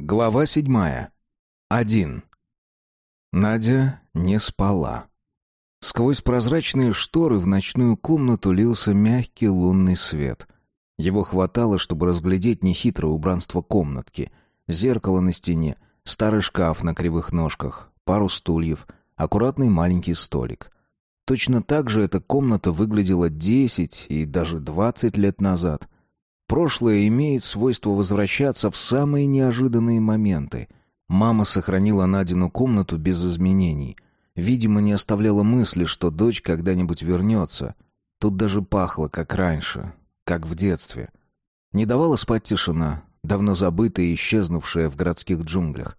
Глава седьмая. Один. Надя не спала. Сквозь прозрачные шторы в ночную комнату лился мягкий лунный свет. Его хватало, чтобы разглядеть нехитрое убранство комнатки. Зеркало на стене, старый шкаф на кривых ножках, пару стульев, аккуратный маленький столик. Точно так же эта комната выглядела десять и даже двадцать лет назад — Прошлое имеет свойство возвращаться в самые неожиданные моменты. Мама сохранила Надину комнату без изменений. Видимо, не оставляла мысли, что дочь когда-нибудь вернется. Тут даже пахло, как раньше, как в детстве. Не давала спать тишина, давно забытая и исчезнувшая в городских джунглях.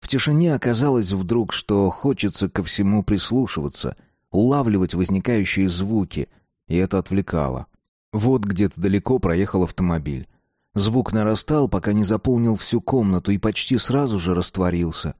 В тишине оказалось вдруг, что хочется ко всему прислушиваться, улавливать возникающие звуки, и это отвлекало. Вот где-то далеко проехал автомобиль. Звук нарастал, пока не заполнил всю комнату и почти сразу же растворился.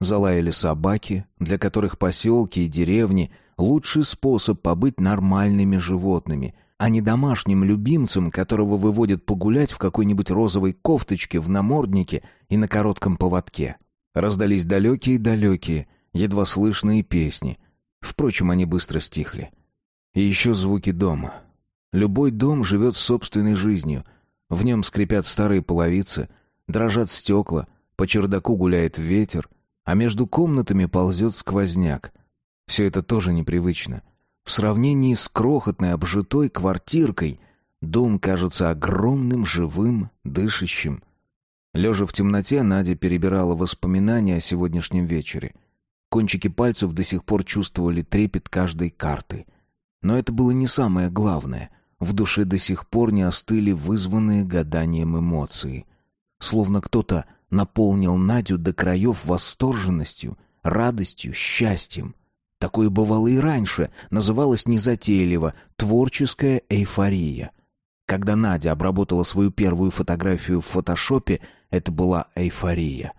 Залаяли собаки, для которых поселки и деревни — лучший способ побыть нормальными животными, а не домашним любимцем, которого выводят погулять в какой-нибудь розовой кофточке, в наморднике и на коротком поводке. Раздались далекие-далекие, едва слышные песни. Впрочем, они быстро стихли. И еще звуки дома — Любой дом живет собственной жизнью. В нем скрипят старые половицы, дрожат стекла, по чердаку гуляет ветер, а между комнатами ползет сквозняк. Все это тоже непривычно. В сравнении с крохотной обжитой квартиркой дом кажется огромным, живым, дышащим. Лежа в темноте, Надя перебирала воспоминания о сегодняшнем вечере. Кончики пальцев до сих пор чувствовали трепет каждой карты. Но это было не самое главное — в душе до сих пор не остыли вызванные гаданием эмоции. Словно кто-то наполнил Надю до краев восторженностью, радостью, счастьем. Такое бывало и раньше, называлось незатейливо «творческая эйфория». Когда Надя обработала свою первую фотографию в фотошопе, это была эйфория.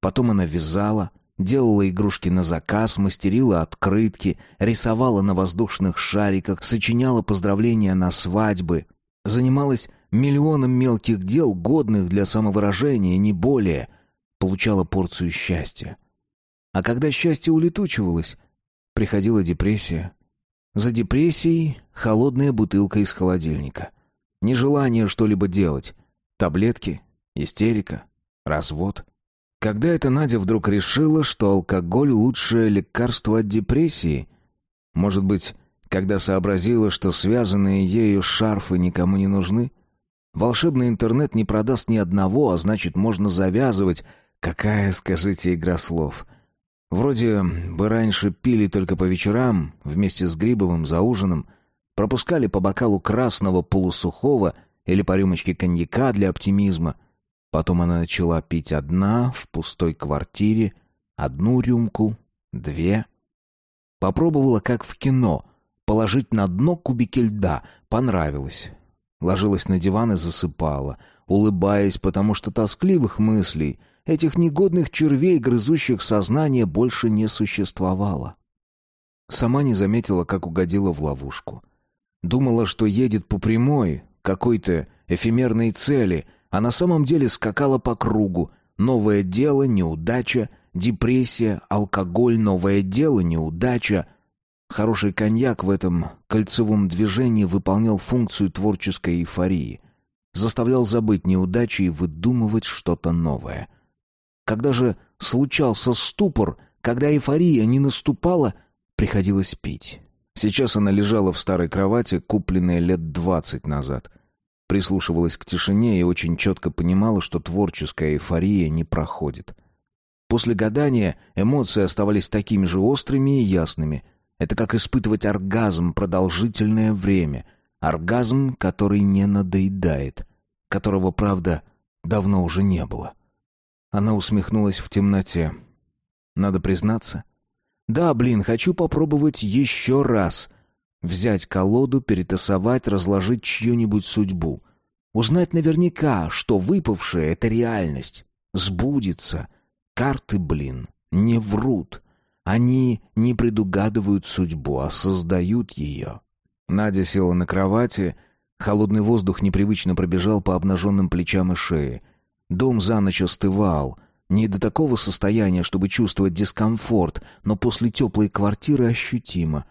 Потом она вязала, Делала игрушки на заказ, мастерила открытки, рисовала на воздушных шариках, сочиняла поздравления на свадьбы. Занималась миллионом мелких дел, годных для самовыражения, не более. Получала порцию счастья. А когда счастье улетучивалось, приходила депрессия. За депрессией холодная бутылка из холодильника. Нежелание что-либо делать. Таблетки, истерика, развод. Когда это Надя вдруг решила, что алкоголь — лучшее лекарство от депрессии? Может быть, когда сообразила, что связанные ею шарфы никому не нужны? Волшебный интернет не продаст ни одного, а значит, можно завязывать. Какая, скажите, игра слов? Вроде бы раньше пили только по вечерам, вместе с Грибовым за ужином, пропускали по бокалу красного полусухого или по рюмочке коньяка для оптимизма — Потом она начала пить одна, в пустой квартире, одну рюмку, две. Попробовала, как в кино, положить на дно кубики льда. Понравилось. Ложилась на диван и засыпала, улыбаясь, потому что тоскливых мыслей, этих негодных червей, грызущих сознание, больше не существовало. Сама не заметила, как угодила в ловушку. Думала, что едет по прямой, какой-то эфемерной цели — а на самом деле скакала по кругу. Новое дело, неудача, депрессия, алкоголь, новое дело, неудача. Хороший коньяк в этом кольцевом движении выполнял функцию творческой эйфории. Заставлял забыть неудачи и выдумывать что-то новое. Когда же случался ступор, когда эйфория не наступала, приходилось пить. Сейчас она лежала в старой кровати, купленной лет двадцать назад — прислушивалась к тишине и очень четко понимала, что творческая эйфория не проходит. После гадания эмоции оставались такими же острыми и ясными. Это как испытывать оргазм продолжительное время. Оргазм, который не надоедает. Которого, правда, давно уже не было. Она усмехнулась в темноте. Надо признаться. Да, блин, хочу попробовать еще раз — Взять колоду, перетасовать, разложить чью-нибудь судьбу. Узнать наверняка, что выпавшее — это реальность. Сбудется. Карты, блин, не врут. Они не предугадывают судьбу, а создают ее. Надя села на кровати. Холодный воздух непривычно пробежал по обнаженным плечам и шее. Дом за ночь остывал. Не до такого состояния, чтобы чувствовать дискомфорт, но после теплой квартиры ощутимо.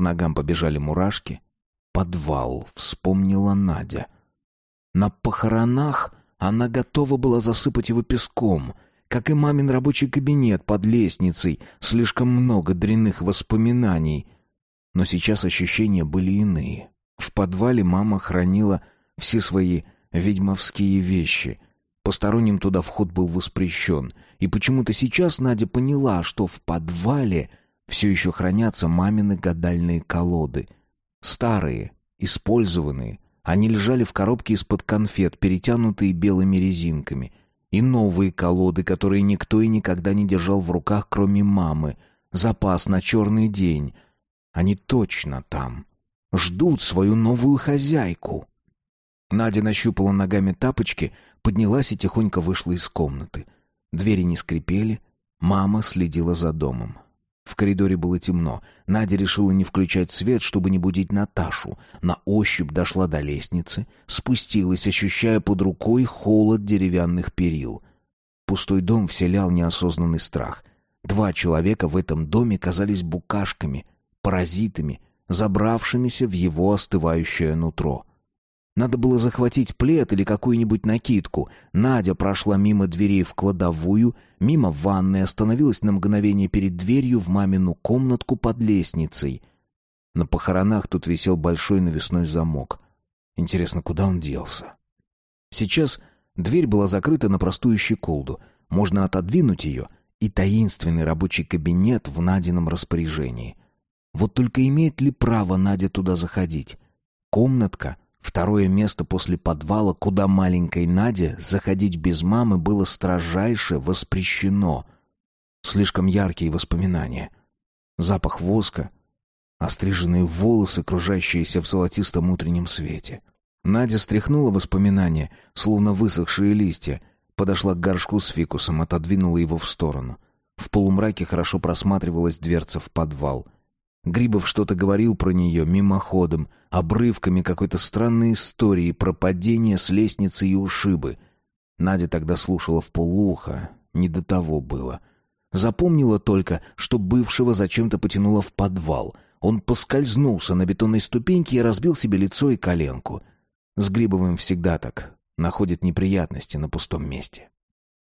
По ногам побежали мурашки. Подвал, вспомнила Надя. На похоронах она готова была засыпать его песком — как и мамин рабочий кабинет под лестницей, слишком много дрянных воспоминаний. Но сейчас ощущения были иные. В подвале мама хранила все свои ведьмовские вещи. Посторонним туда вход был воспрещен. И почему-то сейчас Надя поняла, что в подвале все еще хранятся мамины гадальные колоды. Старые, использованные. Они лежали в коробке из-под конфет, перетянутые белыми резинками и новые колоды, которые никто и никогда не держал в руках, кроме мамы. Запас на черный день. Они точно там. Ждут свою новую хозяйку. Надя нащупала ногами тапочки, поднялась и тихонько вышла из комнаты. Двери не скрипели, мама следила за домом. В коридоре было темно. Надя решила не включать свет, чтобы не будить Наташу. На ощупь дошла до лестницы, спустилась, ощущая под рукой холод деревянных перил. Пустой дом вселял неосознанный страх. Два человека в этом доме казались букашками, паразитами, забравшимися в его остывающее нутро. Надо было захватить плед или какую-нибудь накидку. Надя прошла мимо дверей в кладовую, мимо ванной, остановилась на мгновение перед дверью в мамину комнатку под лестницей. На похоронах тут висел большой навесной замок. Интересно, куда он делся? Сейчас дверь была закрыта на простую щеколду. Можно отодвинуть ее, и таинственный рабочий кабинет в Надином распоряжении. Вот только имеет ли право Надя туда заходить? Комнатка — Второе место после подвала, куда маленькой Наде заходить без мамы было строжайше воспрещено. Слишком яркие воспоминания. Запах воска, остриженные волосы, кружащиеся в золотистом утреннем свете. Надя стряхнула воспоминания, словно высохшие листья, подошла к горшку с фикусом, отодвинула его в сторону. В полумраке хорошо просматривалась дверца в подвал — Грибов что-то говорил про нее мимоходом, обрывками какой-то странной истории про падение с лестницы и ушибы. Надя тогда слушала в полуха, не до того было. Запомнила только, что бывшего зачем-то потянуло в подвал. Он поскользнулся на бетонной ступеньке и разбил себе лицо и коленку. С Грибовым всегда так, находит неприятности на пустом месте.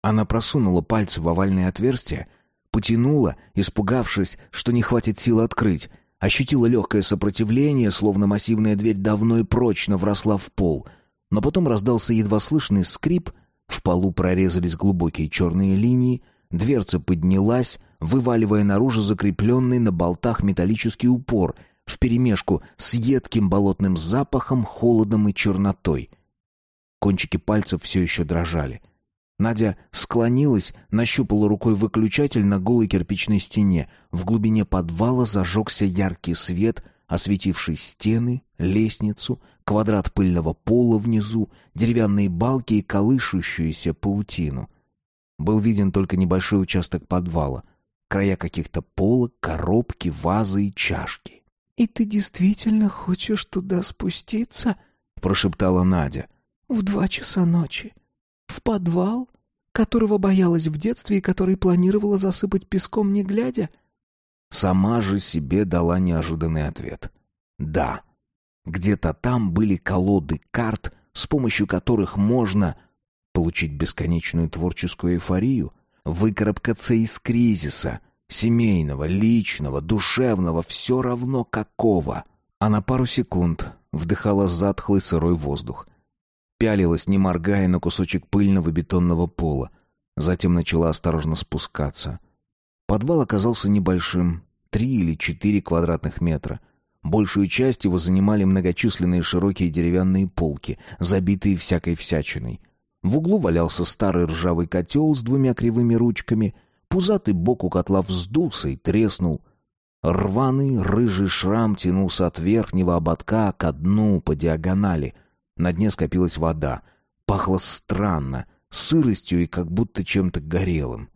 Она просунула пальцы в овальное отверстие — Потянула, испугавшись, что не хватит сил открыть. Ощутила легкое сопротивление, словно массивная дверь давно и прочно вросла в пол. Но потом раздался едва слышный скрип, в полу прорезались глубокие черные линии, дверца поднялась, вываливая наружу закрепленный на болтах металлический упор вперемешку с едким болотным запахом, холодом и чернотой. Кончики пальцев все еще дрожали — Надя склонилась, нащупала рукой выключатель на голой кирпичной стене. В глубине подвала зажегся яркий свет, осветивший стены, лестницу, квадрат пыльного пола внизу, деревянные балки и колышущуюся паутину. Был виден только небольшой участок подвала, края каких-то полок, коробки, вазы и чашки. «И ты действительно хочешь туда спуститься?» — прошептала Надя. «В два часа ночи. В подвал, которого боялась в детстве и который планировала засыпать песком не глядя? Сама же себе дала неожиданный ответ. Да, где-то там были колоды карт, с помощью которых можно получить бесконечную творческую эйфорию, выкарабкаться из кризиса, семейного, личного, душевного, все равно какого. А на пару секунд вдыхала затхлый сырой воздух, пялилась, не моргая, на кусочек пыльного бетонного пола. Затем начала осторожно спускаться. Подвал оказался небольшим, три или четыре квадратных метра. Большую часть его занимали многочисленные широкие деревянные полки, забитые всякой всячиной. В углу валялся старый ржавый котел с двумя кривыми ручками. Пузатый бок у котла вздулся и треснул. Рваный рыжий шрам тянулся от верхнего ободка к дну по диагонали — на дне скопилась вода. Пахло странно, сыростью и как будто чем-то горелым.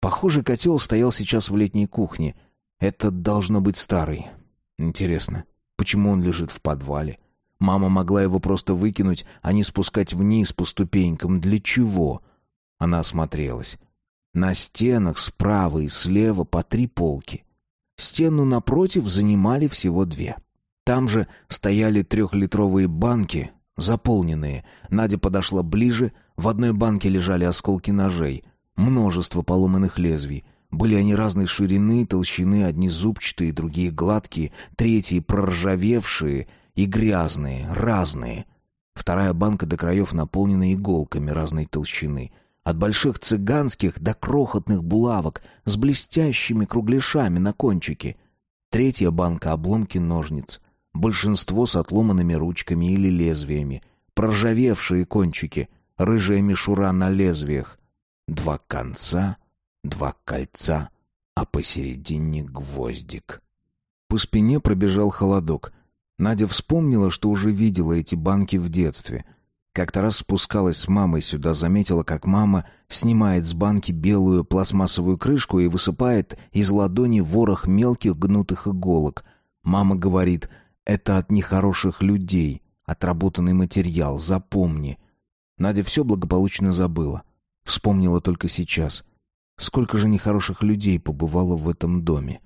Похоже, котел стоял сейчас в летней кухне. Этот должно быть старый. Интересно, почему он лежит в подвале? Мама могла его просто выкинуть, а не спускать вниз по ступенькам. Для чего? — Она осмотрелась. На стенах справа и слева по три полки. Стену напротив занимали всего две. Там же стояли трехлитровые банки, заполненные. Надя подошла ближе, в одной банке лежали осколки ножей, множество поломанных лезвий. Были они разной ширины, толщины, одни зубчатые, другие гладкие, третьи проржавевшие и грязные, разные. Вторая банка до краев наполнена иголками разной толщины — от больших цыганских до крохотных булавок с блестящими кругляшами на кончике. Третья банка обломки ножниц. Большинство с отломанными ручками или лезвиями. Проржавевшие кончики. Рыжая мишура на лезвиях. Два конца, два кольца, а посередине гвоздик. По спине пробежал холодок. Надя вспомнила, что уже видела эти банки в детстве — как-то раз спускалась с мамой сюда, заметила, как мама снимает с банки белую пластмассовую крышку и высыпает из ладони ворох мелких гнутых иголок. Мама говорит, это от нехороших людей, отработанный материал, запомни. Надя все благополучно забыла. Вспомнила только сейчас. Сколько же нехороших людей побывало в этом доме.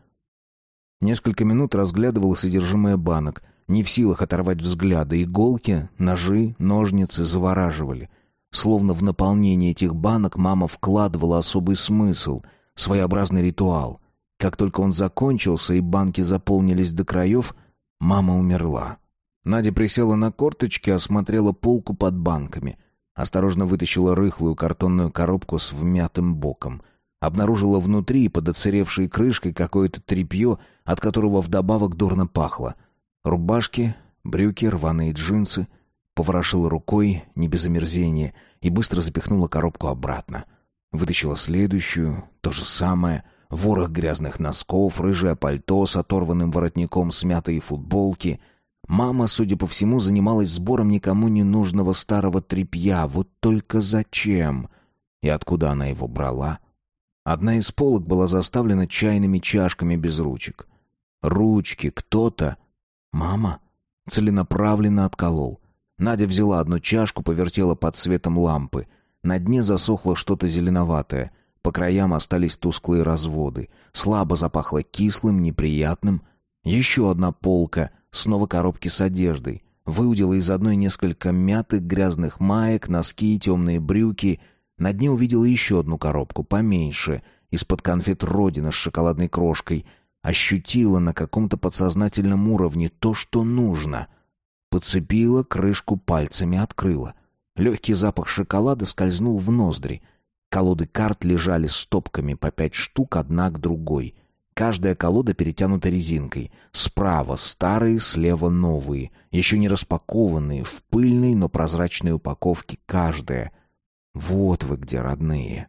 Несколько минут разглядывала содержимое банок, не в силах оторвать взгляда, иголки, ножи, ножницы завораживали. Словно в наполнение этих банок мама вкладывала особый смысл, своеобразный ритуал. Как только он закончился и банки заполнились до краев, мама умерла. Надя присела на корточки, осмотрела полку под банками. Осторожно вытащила рыхлую картонную коробку с вмятым боком. Обнаружила внутри под оцаревшей крышкой какое-то тряпье, от которого вдобавок дурно пахло — Рубашки, брюки, рваные джинсы. Поворошила рукой, не без омерзения, и быстро запихнула коробку обратно. Вытащила следующую, то же самое. Ворох грязных носков, рыжее пальто с оторванным воротником, смятые футболки. Мама, судя по всему, занималась сбором никому не нужного старого тряпья. Вот только зачем? И откуда она его брала? Одна из полок была заставлена чайными чашками без ручек. Ручки кто-то «Мама?» Целенаправленно отколол. Надя взяла одну чашку, повертела под светом лампы. На дне засохло что-то зеленоватое. По краям остались тусклые разводы. Слабо запахло кислым, неприятным. Еще одна полка, снова коробки с одеждой. Выудила из одной несколько мятых грязных маек, носки, темные брюки. На дне увидела еще одну коробку, поменьше, из-под конфет «Родина» с шоколадной крошкой — Ощутила на каком-то подсознательном уровне то, что нужно. Подцепила крышку пальцами, открыла. Легкий запах шоколада скользнул в ноздри. Колоды карт лежали стопками по пять штук одна к другой. Каждая колода перетянута резинкой. Справа старые, слева новые, еще не распакованные, в пыльной, но прозрачной упаковке каждая. Вот вы где, родные.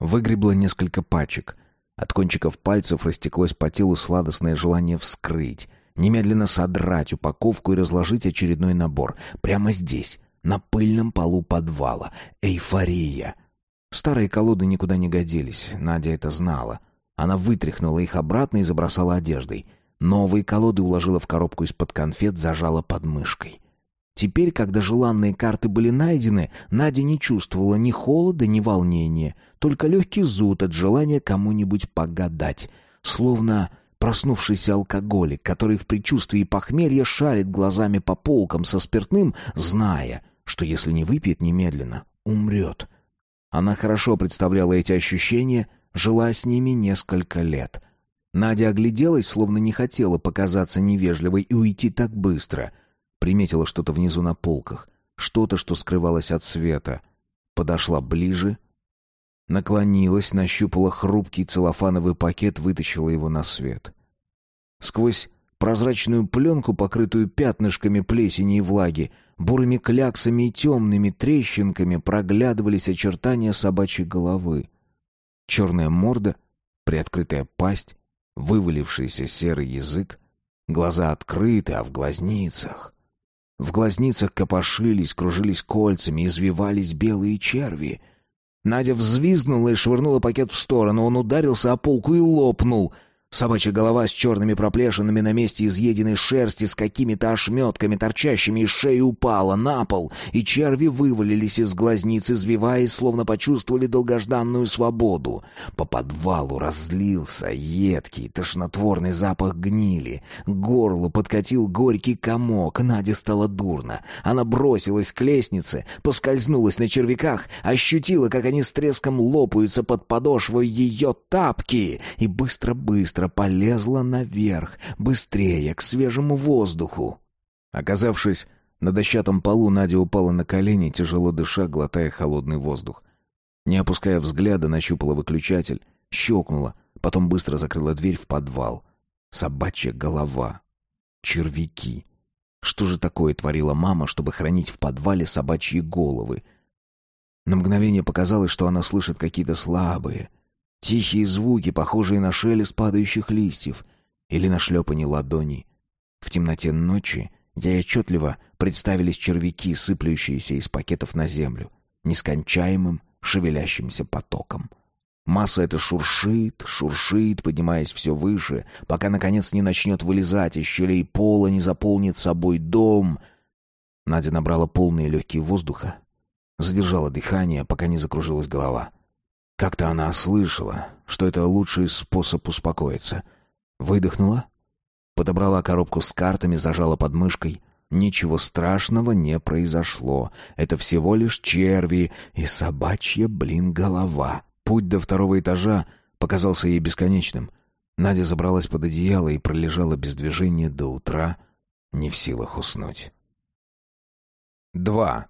Выгребла несколько пачек. От кончиков пальцев растеклось по телу сладостное желание вскрыть, немедленно содрать упаковку и разложить очередной набор. Прямо здесь, на пыльном полу подвала. Эйфория. Старые колоды никуда не годились, Надя это знала. Она вытряхнула их обратно и забросала одеждой. Новые колоды уложила в коробку из-под конфет, зажала под мышкой. Теперь, когда желанные карты были найдены, Надя не чувствовала ни холода, ни волнения, только легкий зуд от желания кому-нибудь погадать, словно проснувшийся алкоголик, который в предчувствии похмелья шарит глазами по полкам со спиртным, зная, что если не выпьет немедленно, умрет. Она хорошо представляла эти ощущения, жила с ними несколько лет. Надя огляделась, словно не хотела показаться невежливой и уйти так быстро — Приметила что-то внизу на полках, что-то, что скрывалось от света. Подошла ближе, наклонилась, нащупала хрупкий целлофановый пакет, вытащила его на свет. Сквозь прозрачную пленку, покрытую пятнышками плесени и влаги, бурыми кляксами и темными трещинками проглядывались очертания собачьей головы. Черная морда, приоткрытая пасть, вывалившийся серый язык, глаза открыты, а в глазницах в глазницах копошились, кружились кольцами, извивались белые черви. Надя взвизгнула и швырнула пакет в сторону. Он ударился о полку и лопнул. Собачья голова с черными проплешинами на месте изъеденной шерсти с какими-то ошметками, торчащими из шеи, упала на пол, и черви вывалились из глазниц, извиваясь, словно почувствовали долгожданную свободу. По подвалу разлился едкий, тошнотворный запах гнили. К горлу подкатил горький комок. Наде стало дурно. Она бросилась к лестнице, поскользнулась на червяках, ощутила, как они с треском лопаются под подошвой ее тапки, и быстро-быстро быстро полезла наверх, быстрее, к свежему воздуху. Оказавшись на дощатом полу, Надя упала на колени, тяжело дыша, глотая холодный воздух. Не опуская взгляда, нащупала выключатель, щелкнула, потом быстро закрыла дверь в подвал. Собачья голова. Червяки. Что же такое творила мама, чтобы хранить в подвале собачьи головы? На мгновение показалось, что она слышит какие-то слабые, Тихие звуки, похожие на шелест падающих листьев или на шлепанье ладоней. В темноте ночи я отчетливо представились червяки, сыплющиеся из пакетов на землю, нескончаемым шевелящимся потоком. Масса эта шуршит, шуршит, поднимаясь все выше, пока, наконец, не начнет вылезать из щелей пола, не заполнит собой дом. Надя набрала полные легкие воздуха, задержала дыхание, пока не закружилась голова. Как-то она слышала, что это лучший способ успокоиться. Выдохнула, подобрала коробку с картами, зажала под мышкой. Ничего страшного не произошло. Это всего лишь черви и собачья, блин, голова. Путь до второго этажа показался ей бесконечным. Надя забралась под одеяло и пролежала без движения до утра, не в силах уснуть. Два.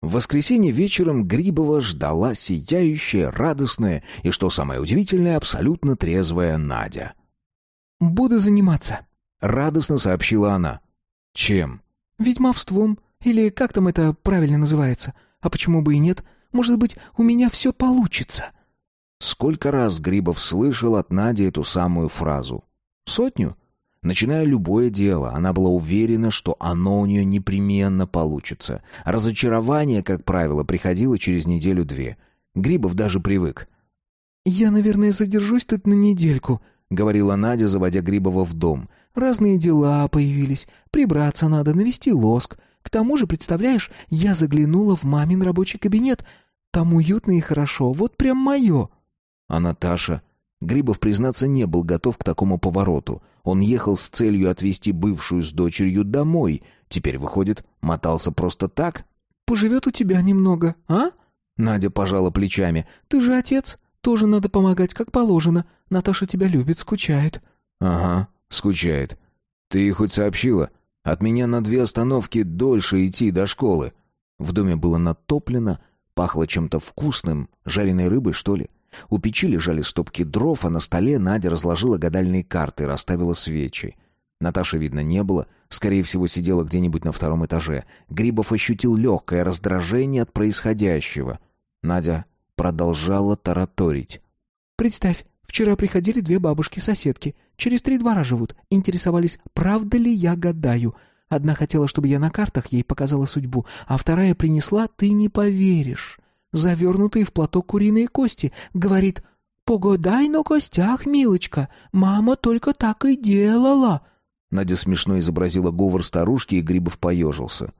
В воскресенье вечером Грибова ждала сияющая, радостная и, что самое удивительное, абсолютно трезвая Надя. «Буду заниматься», — радостно сообщила она. «Чем?» «Ведьмовством. Или как там это правильно называется? А почему бы и нет? Может быть, у меня все получится?» Сколько раз Грибов слышал от Нади эту самую фразу? Сотню? Начиная любое дело, она была уверена, что оно у нее непременно получится. Разочарование, как правило, приходило через неделю-две. Грибов даже привык. «Я, наверное, задержусь тут на недельку», — говорила Надя, заводя Грибова в дом. «Разные дела появились. Прибраться надо, навести лоск. К тому же, представляешь, я заглянула в мамин рабочий кабинет. Там уютно и хорошо, вот прям мое». А Наташа Грибов, признаться, не был готов к такому повороту. Он ехал с целью отвезти бывшую с дочерью домой. Теперь, выходит, мотался просто так? «Поживет у тебя немного, а?» Надя пожала плечами. «Ты же отец. Тоже надо помогать, как положено. Наташа тебя любит, скучает». «Ага, скучает. Ты хоть сообщила? От меня на две остановки дольше идти до школы». В доме было натоплено, пахло чем-то вкусным, жареной рыбой, что ли. У печи лежали стопки дров, а на столе Надя разложила гадальные карты и расставила свечи. Наташи, видно, не было. Скорее всего, сидела где-нибудь на втором этаже. Грибов ощутил легкое раздражение от происходящего. Надя продолжала тараторить. «Представь, вчера приходили две бабушки-соседки. Через три двора живут. Интересовались, правда ли я гадаю. Одна хотела, чтобы я на картах ей показала судьбу, а вторая принесла «ты не поверишь» завернутые в платок куриные кости. Говорит, «Погодай на костях, милочка, мама только так и делала». Надя смешно изобразила говор старушки, и Грибов поежился.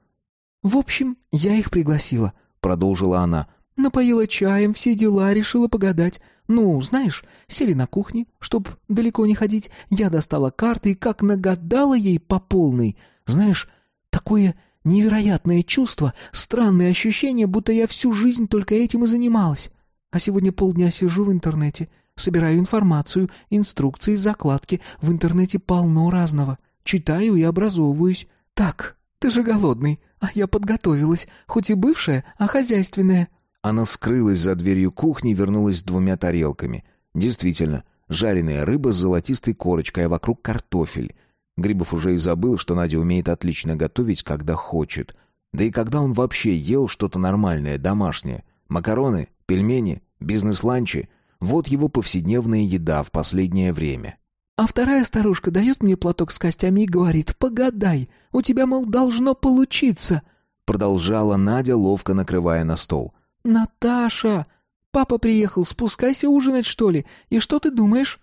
«В общем, я их пригласила», — продолжила она. «Напоила чаем, все дела, решила погадать. Ну, знаешь, сели на кухне, чтоб далеко не ходить. Я достала карты и как нагадала ей по полной. Знаешь, такое Невероятное чувство, странные ощущения, будто я всю жизнь только этим и занималась. А сегодня полдня сижу в интернете, собираю информацию, инструкции, закладки. В интернете полно разного. Читаю и образовываюсь. Так, ты же голодный, а я подготовилась, хоть и бывшая, а хозяйственная». Она скрылась за дверью кухни и вернулась с двумя тарелками. Действительно, жареная рыба с золотистой корочкой, а вокруг картофель — Грибов уже и забыл, что Надя умеет отлично готовить, когда хочет. Да и когда он вообще ел что-то нормальное, домашнее. Макароны, пельмени, бизнес-ланчи. Вот его повседневная еда в последнее время. А вторая старушка дает мне платок с костями и говорит, «Погадай, у тебя, мол, должно получиться». Продолжала Надя, ловко накрывая на стол. «Наташа, папа приехал, спускайся ужинать, что ли? И что ты думаешь?»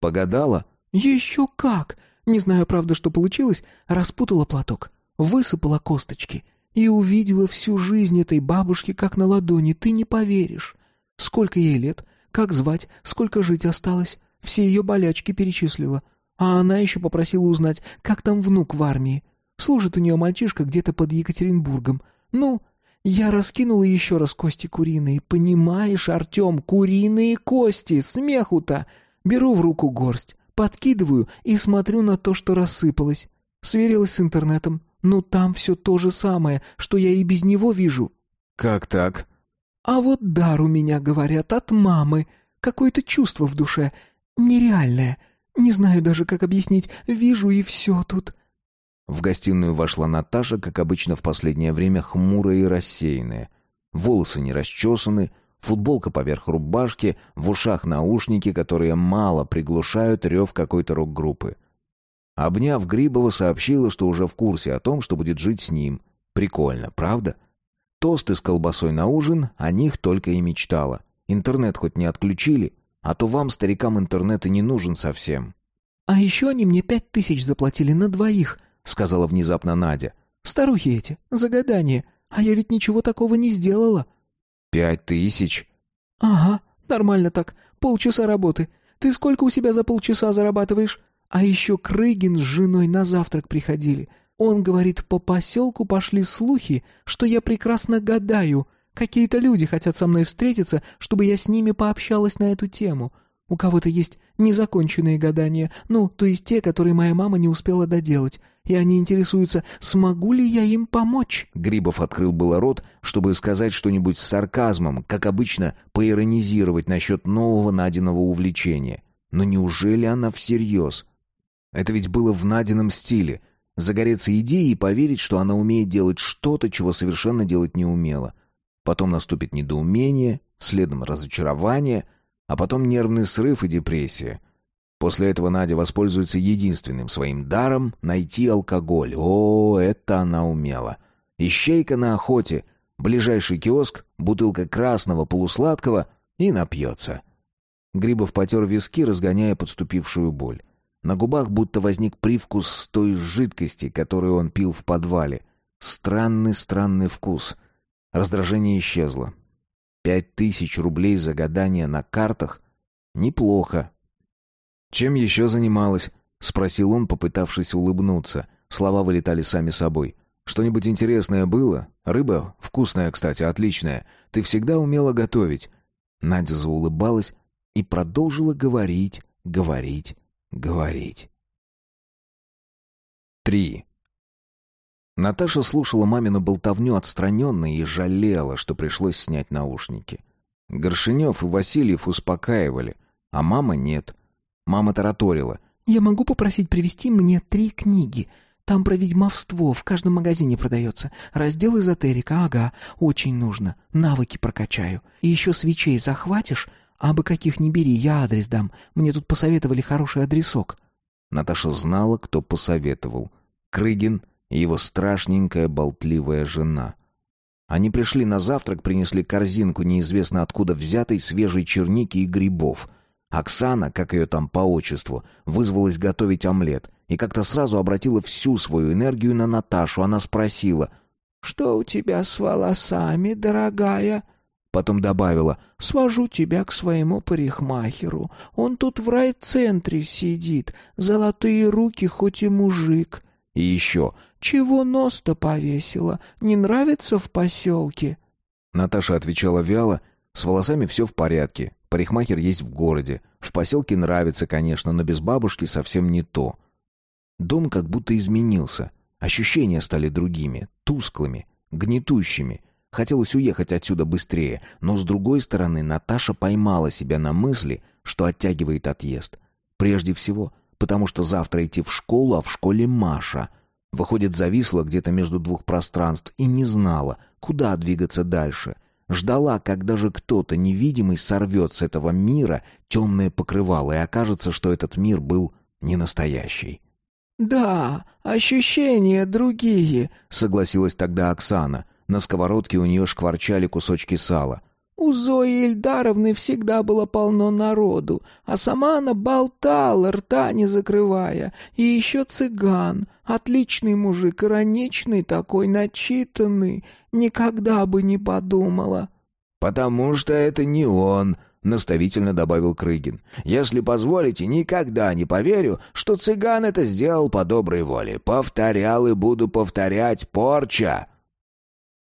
Погадала? Еще как! Не знаю, правда, что получилось, распутала платок, высыпала косточки и увидела всю жизнь этой бабушки как на ладони, ты не поверишь. Сколько ей лет, как звать, сколько жить осталось, все ее болячки перечислила. А она еще попросила узнать, как там внук в армии. Служит у нее мальчишка где-то под Екатеринбургом. Ну, я раскинула еще раз кости куриные. Понимаешь, Артем, куриные кости, смеху-то. Беру в руку горсть, подкидываю и смотрю на то, что рассыпалось. Сверилась с интернетом. Ну, там все то же самое, что я и без него вижу. Как так? А вот дар у меня, говорят, от мамы. Какое-то чувство в душе. Нереальное. Не знаю даже, как объяснить. Вижу и все тут. В гостиную вошла Наташа, как обычно в последнее время, хмурая и рассеянная. Волосы не расчесаны, футболка поверх рубашки, в ушах наушники, которые мало приглушают рев какой-то рок-группы. Обняв Грибова, сообщила, что уже в курсе о том, что будет жить с ним. Прикольно, правда? Тосты с колбасой на ужин, о них только и мечтала. Интернет хоть не отключили, а то вам, старикам, интернет и не нужен совсем. «А еще они мне пять тысяч заплатили на двоих», — сказала внезапно Надя. «Старухи эти, за гадание. А я ведь ничего такого не сделала». «Пять тысяч?» «Ага, нормально так. Полчаса работы. Ты сколько у себя за полчаса зарабатываешь? А еще Крыгин с женой на завтрак приходили. Он говорит, по поселку пошли слухи, что я прекрасно гадаю. Какие-то люди хотят со мной встретиться, чтобы я с ними пообщалась на эту тему. У кого-то есть незаконченные гадания, ну, то есть те, которые моя мама не успела доделать, и они интересуются, смогу ли я им помочь». Грибов открыл было рот, чтобы сказать что-нибудь с сарказмом, как обычно, поиронизировать насчет нового Надиного увлечения. Но неужели она всерьез? Это ведь было в Надином стиле. Загореться идеей и поверить, что она умеет делать что-то, чего совершенно делать не умела. Потом наступит недоумение, следом разочарование — а потом нервный срыв и депрессия. После этого Надя воспользуется единственным своим даром — найти алкоголь. О, это она умела. Ищейка на охоте, ближайший киоск, бутылка красного полусладкого и напьется. Грибов потер виски, разгоняя подступившую боль. На губах будто возник привкус той жидкости, которую он пил в подвале. Странный-странный вкус. Раздражение исчезло. Пять тысяч рублей за гадание на картах? Неплохо. «Чем еще занималась?» — спросил он, попытавшись улыбнуться. Слова вылетали сами собой. «Что-нибудь интересное было? Рыба вкусная, кстати, отличная. Ты всегда умела готовить». Надя заулыбалась и продолжила говорить, говорить, говорить. Три. Наташа слушала мамину болтовню отстраненно и жалела, что пришлось снять наушники. Горшинев и Васильев успокаивали, а мама нет. Мама тараторила. «Я могу попросить привезти мне три книги. Там про ведьмовство в каждом магазине продается. Раздел эзотерика, ага, очень нужно. Навыки прокачаю. И еще свечей захватишь? А бы каких не бери, я адрес дам. Мне тут посоветовали хороший адресок». Наташа знала, кто посоветовал. Крыгин — и его страшненькая болтливая жена. Они пришли на завтрак, принесли корзинку неизвестно откуда взятой свежей черники и грибов. Оксана, как ее там по отчеству, вызвалась готовить омлет и как-то сразу обратила всю свою энергию на Наташу. Она спросила, «Что у тебя с волосами, дорогая?» Потом добавила, «Свожу тебя к своему парикмахеру. Он тут в райцентре сидит, золотые руки, хоть и мужик». И еще «Чего нос-то повесила? Не нравится в поселке?» Наташа отвечала вяло, «С волосами все в порядке. Парикмахер есть в городе. В поселке нравится, конечно, но без бабушки совсем не то». Дом как будто изменился. Ощущения стали другими, тусклыми, гнетущими. Хотелось уехать отсюда быстрее, но с другой стороны Наташа поймала себя на мысли, что оттягивает отъезд. Прежде всего — потому что завтра идти в школу, а в школе Маша. Выходит, зависла где-то между двух пространств и не знала, куда двигаться дальше. Ждала, когда же кто-то невидимый сорвет с этого мира темное покрывало, и окажется, что этот мир был не настоящий. «Да, ощущения другие», — согласилась тогда Оксана. На сковородке у нее шкварчали кусочки сала. У Зои Ильдаровны всегда было полно народу, а сама она болтала, рта не закрывая. И еще цыган, отличный мужик, ироничный такой, начитанный, никогда бы не подумала». «Потому что это не он», — наставительно добавил Крыгин. «Если позволите, никогда не поверю, что цыган это сделал по доброй воле. Повторял и буду повторять. Порча!»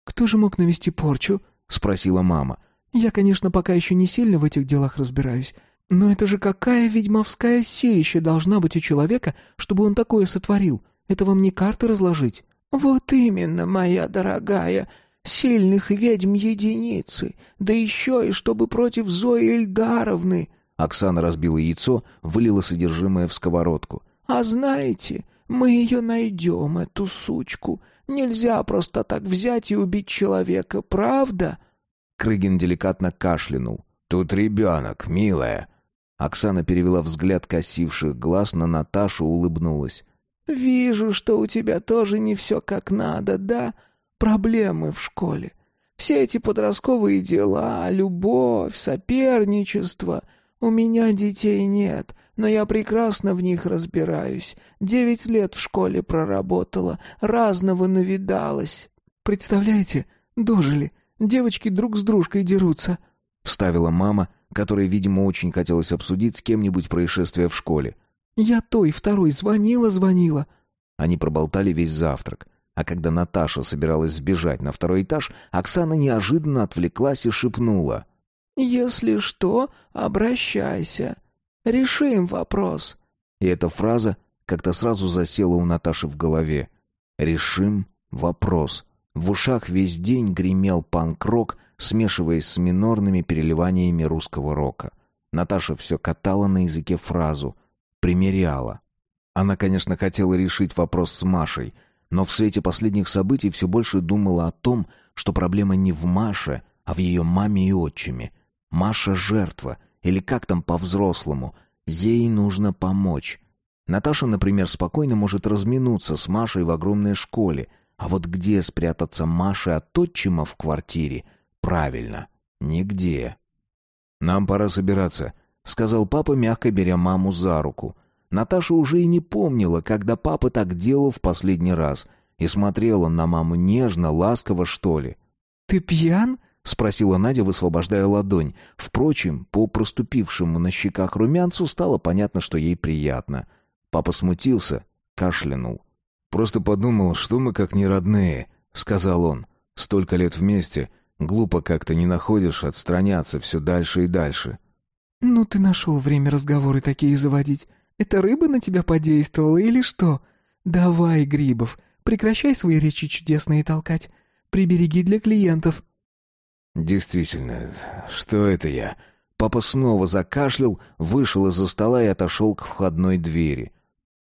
«Кто же мог навести порчу?» — спросила мама. «Я, конечно, пока еще не сильно в этих делах разбираюсь, но это же какая ведьмовская силища должна быть у человека, чтобы он такое сотворил? Это вам не карты разложить?» «Вот именно, моя дорогая!» Сильных ведьм единицы, да еще и чтобы против Зои Эльдаровны. Оксана разбила яйцо, вылила содержимое в сковородку. А знаете, мы ее найдем, эту сучку. Нельзя просто так взять и убить человека, правда? Крыгин деликатно кашлянул. Тут ребенок, милая. Оксана перевела взгляд косивших глаз на Наташу, улыбнулась. «Вижу, что у тебя тоже не все как надо, да? проблемы в школе. Все эти подростковые дела, любовь, соперничество. У меня детей нет, но я прекрасно в них разбираюсь. Девять лет в школе проработала, разного навидалась. Представляете, дожили. Девочки друг с дружкой дерутся. Вставила мама, которой, видимо, очень хотелось обсудить с кем-нибудь происшествие в школе. Я той второй звонила-звонила. Они проболтали весь завтрак. А когда Наташа собиралась сбежать на второй этаж, Оксана неожиданно отвлеклась и шепнула. «Если что, обращайся. Решим вопрос». И эта фраза как-то сразу засела у Наташи в голове. «Решим вопрос». В ушах весь день гремел панк-рок, смешиваясь с минорными переливаниями русского рока. Наташа все катала на языке фразу, примеряла. Она, конечно, хотела решить вопрос с Машей — но в свете последних событий все больше думала о том, что проблема не в Маше, а в ее маме и отчиме. Маша — жертва, или как там по-взрослому. Ей нужно помочь. Наташа, например, спокойно может разминуться с Машей в огромной школе, а вот где спрятаться Маше от отчима в квартире? Правильно, нигде. «Нам пора собираться», — сказал папа, мягко беря маму за руку. Наташа уже и не помнила, когда папа так делал в последний раз, и смотрела на маму нежно, ласково, что ли. «Ты пьян?» — спросила Надя, высвобождая ладонь. Впрочем, по проступившему на щеках румянцу стало понятно, что ей приятно. Папа смутился, кашлянул. «Просто подумал, что мы как не родные», — сказал он. «Столько лет вместе. Глупо как-то не находишь отстраняться все дальше и дальше». «Ну ты нашел время разговоры такие заводить. Это рыба на тебя подействовала или что? Давай, Грибов, прекращай свои речи чудесные толкать. Прибереги для клиентов». «Действительно, что это я?» Папа снова закашлял, вышел из-за стола и отошел к входной двери.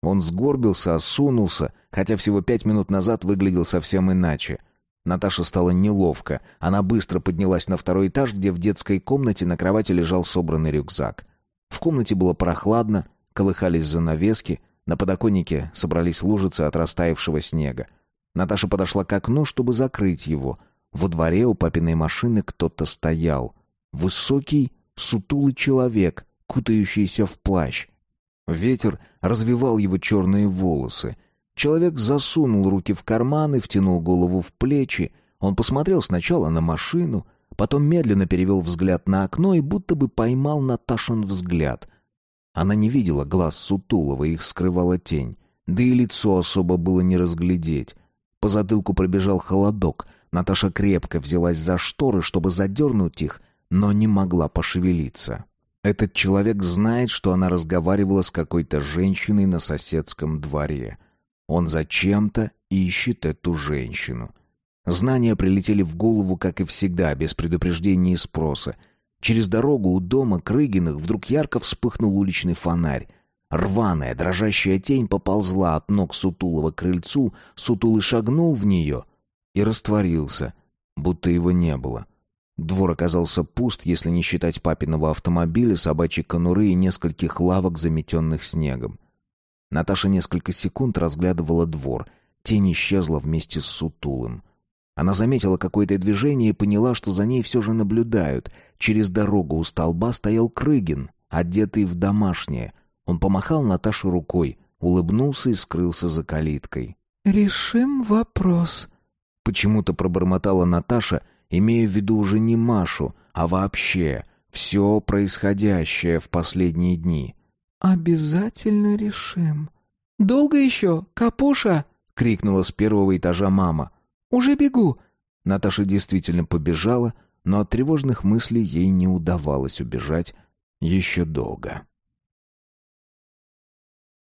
Он сгорбился, осунулся, хотя всего пять минут назад выглядел совсем иначе. Наташа стала неловко. Она быстро поднялась на второй этаж, где в детской комнате на кровати лежал собранный рюкзак. В комнате было прохладно, Колыхались занавески, на подоконнике собрались лужицы от растаявшего снега. Наташа подошла к окну, чтобы закрыть его. Во дворе у папиной машины кто-то стоял. Высокий, сутулый человек, кутающийся в плащ. Ветер развивал его черные волосы. Человек засунул руки в карманы, втянул голову в плечи. Он посмотрел сначала на машину, потом медленно перевел взгляд на окно и будто бы поймал Наташин взгляд — она не видела глаз Сутулова, их скрывала тень. Да и лицо особо было не разглядеть. По затылку пробежал холодок. Наташа крепко взялась за шторы, чтобы задернуть их, но не могла пошевелиться. Этот человек знает, что она разговаривала с какой-то женщиной на соседском дворе. Он зачем-то ищет эту женщину. Знания прилетели в голову, как и всегда, без предупреждения и спроса. Через дорогу у дома Крыгиных вдруг ярко вспыхнул уличный фонарь. Рваная, дрожащая тень поползла от ног Сутулова к крыльцу, Сутулый шагнул в нее и растворился, будто его не было. Двор оказался пуст, если не считать папиного автомобиля, собачьей конуры и нескольких лавок, заметенных снегом. Наташа несколько секунд разглядывала двор. Тень исчезла вместе с Сутулым. Она заметила какое-то движение и поняла, что за ней все же наблюдают. Через дорогу у столба стоял Крыгин, одетый в домашнее. Он помахал Наташе рукой, улыбнулся и скрылся за калиткой. «Решим вопрос», — почему-то пробормотала Наташа, имея в виду уже не Машу, а вообще все происходящее в последние дни. «Обязательно решим». «Долго еще, Капуша?» — крикнула с первого этажа мама. «Уже бегу!» Наташа действительно побежала, но от тревожных мыслей ей не удавалось убежать еще долго.